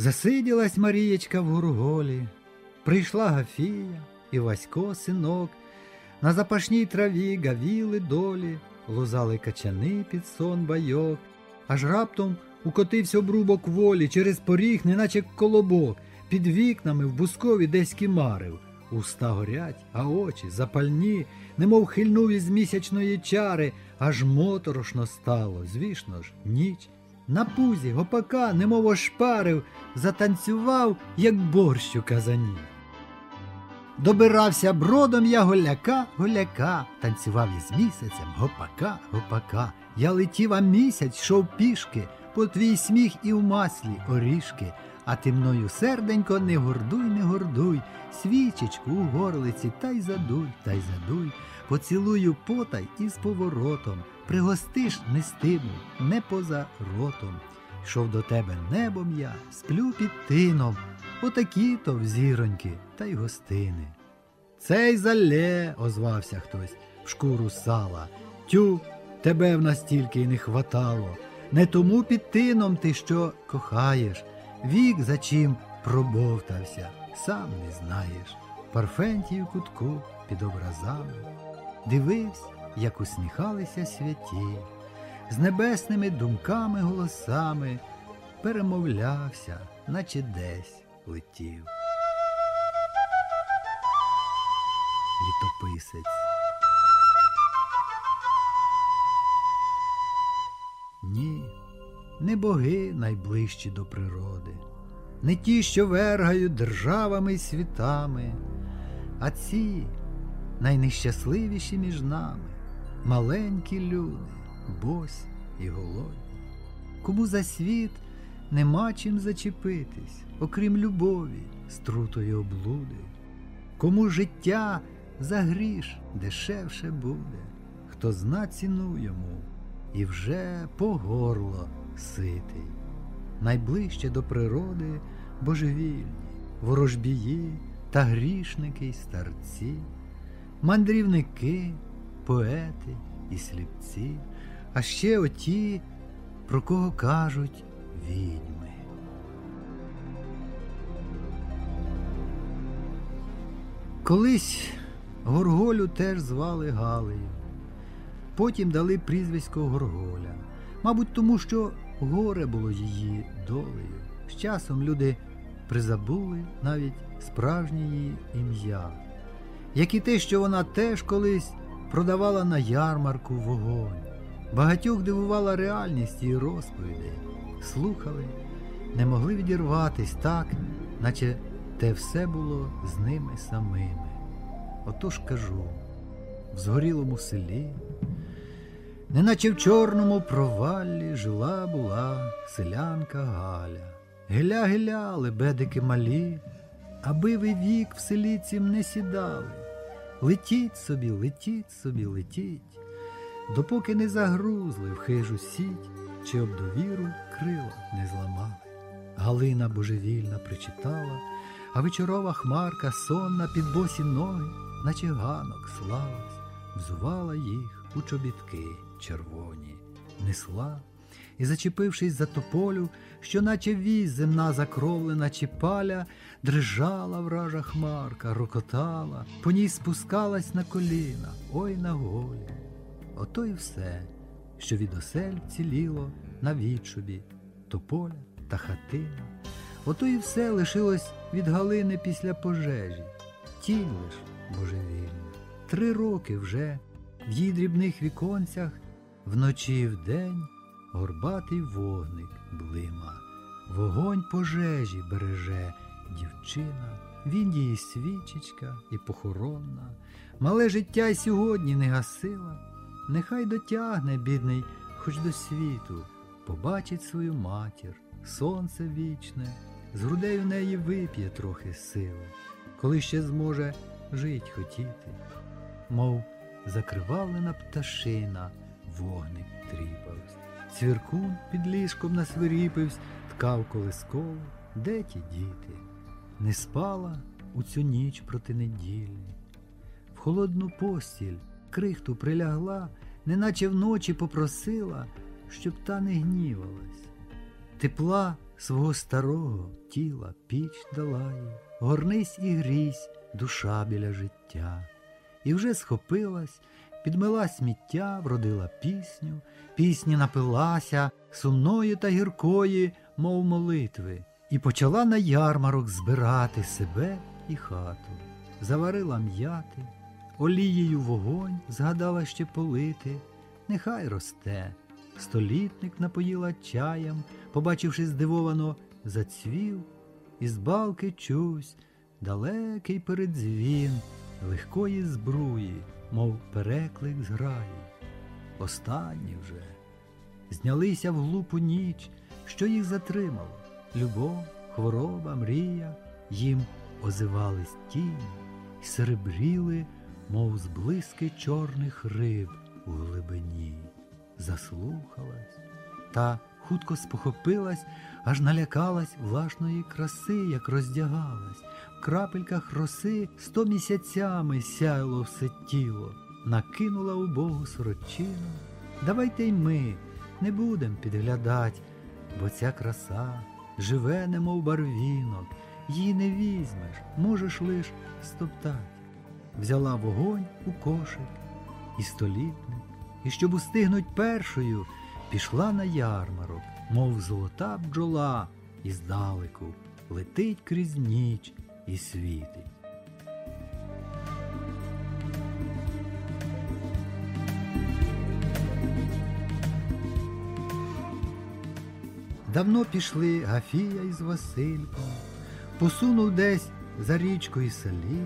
Засиділась Марієчка в гурголі, прийшла Гафія і Васько синок, на запашній траві гавіли долі, лузали качани під сон байок, аж раптом укотився обрубок волі через поріг, неначе колобок, під вікнами в бускові десь кімарив. Уста горять, а очі запальні, немов хильнув із місячної чари, аж моторошно стало, звісно ж, ніч. На пузі гопака, немов ошпарив, затанцював, як борщ у казані. Добирався бродом я голяка, голяка, танцював із місяцем, гопака, гопака. Я летів, а місяць йшов пішки, по твій сміх і в маслі орішки. А ти мною серденько, не гордуй, не гордуй, свічечку у горлиці, та й задуй, та й задуй, поцілую потай із поворотом, пригостиш не стиму, не поза ротом. Йшов до тебе небом я, сплю під тином, отакі то взіроньки та й гостини. Цей залє, озвався хтось в шкуру сала. Тю, тебе в нас тільки й не хватало. Не тому під тином ти що кохаєш, вік за чим пробовтався, сам не знаєш. Парфентію кутку під образами. Дивився, як усміхалися святі, з небесними думками голосами перемовлявся, наче десь летів. Літописець. Ні, не боги найближчі до природи, не ті, що вергають державами й світами, а ці найнещасливіші між нами, маленькі люди, босі і голодні. Кому за світ нема чим зачепитись, окрім любові, струтої облуди. Кому життя за гріш дешевше буде, хто зна ціну йому і вже по горло ситий. Найближче до природи божевільні, ворожбії та грішники й старці, мандрівники, поети і сліпці, а ще оті, про кого кажуть відьми. Колись Горголю теж звали Галею. Потім дали прізвисько Горголя. Мабуть, тому що горе було її долею. З часом люди призабули навіть справжнє її ім'я, як і те, що вона теж колись продавала на ярмарку вогонь. Багатьох дивувала реальність її розповідей. Слухали, не могли відірватись так, наче те все було з ними самими. Отож кажу, в згорілому селі, неначе в чорному проваллі жила була селянка Галя. Геля, лебедики малі, аби ви вік в селі цім не сідали. Летіть собі, летіть собі, летіть, допоки не загрузли в хижу сіть, чи об довіру крила не зламали. Галина божевільна причитала, а вечорова хмарка сонна під босі ноги, наче ганок слалась, взувала їх у чобітки червоні, несла і, зачепившись за тополю, що наче віз земна закровлена чи паля, дрижала вража хмарка, рокотала, по ній спускалась на коліна, ой на голі. Ото й все, що від осель ціліло на відчубі, тополя та хатина. Ото і все лишилось від Галини після пожежі, тінь лиш божевільна. Три роки вже в її дрібних віконцях вночі і вдень горбатий вогник блима. Вогонь пожежі береже дівчина, він її свічечка і похоронна. Мале життя й сьогодні не гасила, нехай дотягне, бідний, хоч до світу, побачить свою матір, сонце вічне, з грудей в неї вип'є трохи сили, коли ще зможе жить хотіти, мов закривавлена пташина, вогник тріпавсь. Цвіркун під ліжком насвиріпивсь, ткав колисково, де ті діти? Не спала у цю ніч проти неділі. В холодну постіль крихту прилягла, неначе вночі попросила, щоб та не гнівалась. Тепла свого старого тіла піч долає, горнись і грізь, душа біля життя. І вже схопилась, підмила сміття, вродила пісню, пісні напилася сумної та гіркої, мов молитви, і почала на ярмарок збирати себе і хату. Заварила м'яти, олією вогонь згадала ще полити, нехай росте. Столітник напоїла чаєм, побачивши здивовано, зацвів, із балки чусь далекий передзвін легкої збруї, мов переклик зграї. Останні вже знялися в глупу ніч, що їх затримало. Любов, хвороба, мрія, їм озивались тіні й серебріли, мов зблиски чорних риб у глибині. Заслухалась та хутко спохопилась, аж налякалась влажної краси, як роздягалась. Крапельках роси сто місяцями сяяло все тіло, накинула у Богу сорочину. Давайте й ми не будем підглядать, бо ця краса живе, немов барвінок, її не візьмеш, можеш лиш стоптать. Взяла вогонь у кошик і столітник, і щоб устигнуть першою, пішла на ярмарок, мов золота бджола, і здалеку летить крізь ніч і світить. Давно пішли Гафія із Васильком, посунув десь за річкою селі.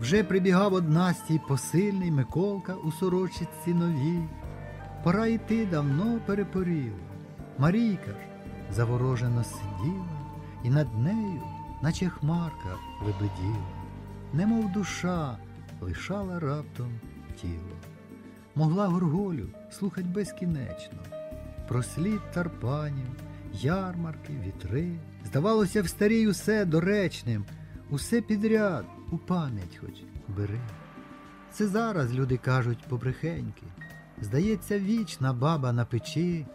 Вже прибігав однастій посильний Миколка у сорочці новій. Пора йти давно перепоріло. Марійка ж заворожено сиділа, і над нею, наче хмарка, лебеділа, немов душа лишала раптом тіло. Могла горголю слухать безкінечно, про слід тарпанів, ярмарки, вітри. Здавалося, в старій усе доречним, усе підряд у пам'ять хоч бери. Це зараз люди кажуть побрехеньки. Здається, вічна баба на печі,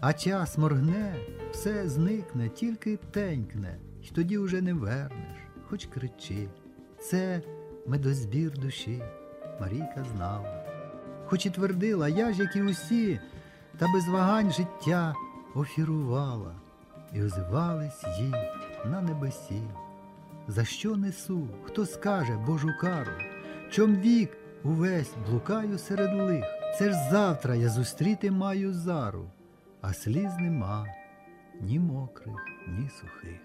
а час моргне, все зникне, тільки тенькне, й тоді уже не вернеш, хоч кричи. Це медозбір душі, Марійка знала. Хоч і твердила, я ж, як і усі, та без вагань життя офірувала, і озивались їй на небесі. За що несу, хто скаже Божу кару? Чом вік увесь блукаю серед лих? Це ж завтра я зустріти маю зару, а сліз нема ні мокрих, ні сухих.